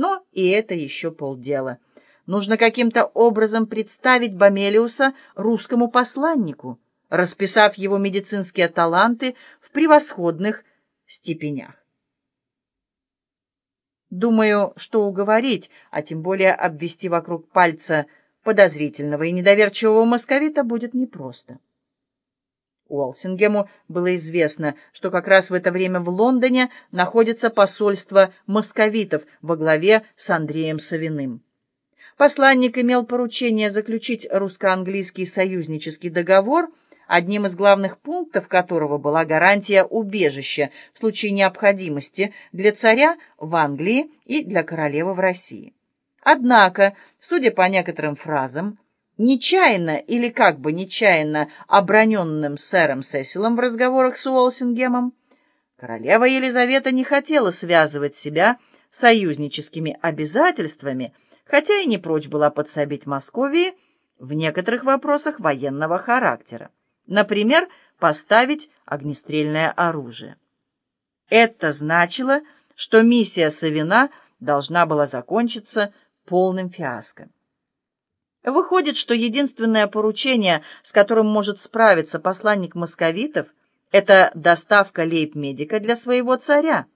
Но и это еще полдела. Нужно каким-то образом представить Бомелиуса русскому посланнику, расписав его медицинские таланты в превосходных степенях. Думаю, что уговорить, а тем более обвести вокруг пальца подозрительного и недоверчивого московита будет непросто. Уолсингему было известно, что как раз в это время в Лондоне находится посольство московитов во главе с Андреем Савиным. Посланник имел поручение заключить русско-английский союзнический договор – одним из главных пунктов которого была гарантия убежища в случае необходимости для царя в Англии и для королевы в России. Однако, судя по некоторым фразам, нечаянно или как бы нечаянно оброненным сэром Сесилом в разговорах с Уолсингемом, королева Елизавета не хотела связывать себя союзническими обязательствами, хотя и не прочь была подсобить Московии в некоторых вопросах военного характера. Например, поставить огнестрельное оружие. Это значило, что миссия Савина должна была закончиться полным фиаско. Выходит, что единственное поручение, с которым может справиться посланник московитов, это доставка лейб-медика для своего царя.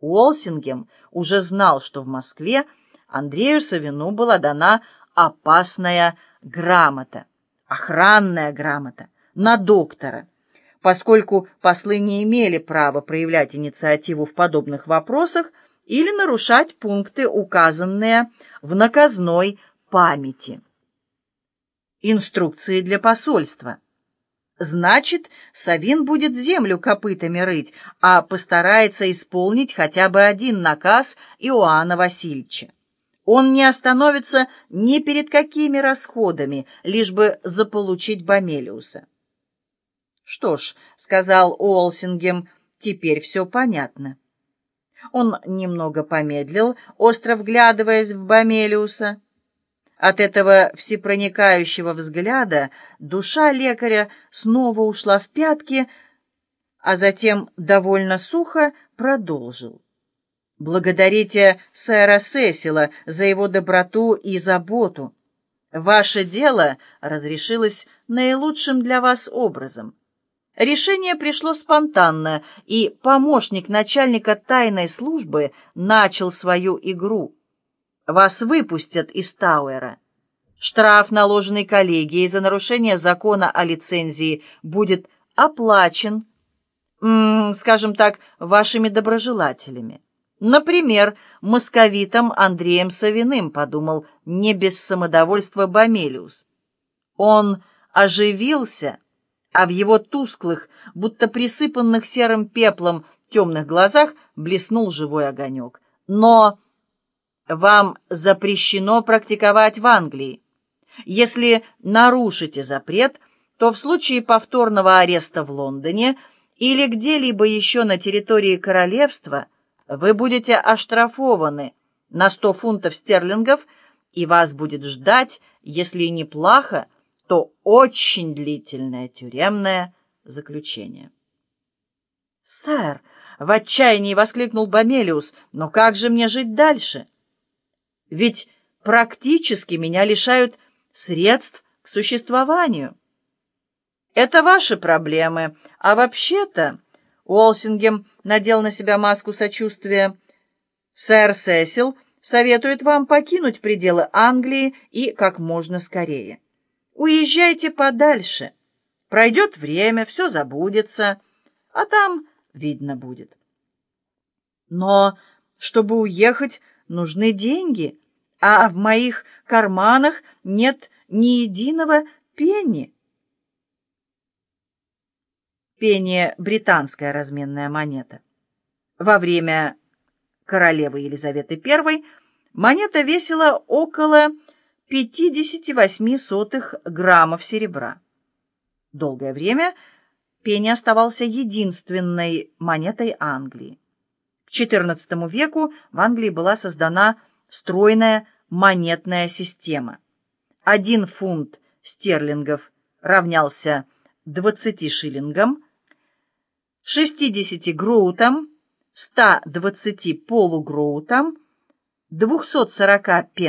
Уолсингем уже знал, что в Москве Андрею Савину была дана опасная грамота, охранная грамота, на доктора, поскольку послы не имели права проявлять инициативу в подобных вопросах или нарушать пункты, указанные в наказной памяти. Инструкции для посольства. Значит, Савин будет землю копытами рыть, а постарается исполнить хотя бы один наказ Иоанна Васильевича. Он не остановится ни перед какими расходами, лишь бы заполучить Бомелиуса. «Что ж», — сказал Уолсингем, — «теперь все понятно». Он немного помедлил, остро вглядываясь в Бомелиуса. От этого всепроникающего взгляда душа лекаря снова ушла в пятки, а затем довольно сухо продолжил. «Благодарите сэра Сесила за его доброту и заботу. Ваше дело разрешилось наилучшим для вас образом». Решение пришло спонтанно, и помощник начальника тайной службы начал свою игру. Вас выпустят из Тауэра. Штраф, наложенный коллегией за нарушение закона о лицензии, будет оплачен, скажем так, вашими доброжелателями. Например, московитом Андреем Савиным, подумал не без самодовольства Бомелиус. Он оживился а в его тусклых, будто присыпанных серым пеплом, темных глазах блеснул живой огонек. «Но вам запрещено практиковать в Англии. Если нарушите запрет, то в случае повторного ареста в Лондоне или где-либо еще на территории королевства вы будете оштрафованы на 100 фунтов стерлингов, и вас будет ждать, если не плохо, то очень длительное тюремное заключение. «Сэр!» — в отчаянии воскликнул Бомелиус. «Но как же мне жить дальше? Ведь практически меня лишают средств к существованию». «Это ваши проблемы, а вообще-то...» Уолсингем надел на себя маску сочувствия. «Сэр Сесил советует вам покинуть пределы Англии и как можно скорее». Уезжайте подальше. Пройдет время, все забудется, а там видно будет. Но, чтобы уехать, нужны деньги, а в моих карманах нет ни единого пенни. Пенни — британская разменная монета. Во время королевы Елизаветы I монета весила около 58 граммов серебра. Долгое время пенни оставался единственной монетой Англии. К XIV веку в Англии была создана стройная монетная система. Один фунт стерлингов равнялся 20 шиллингам, 60 гроутам, 120 полугроутам, 240 пен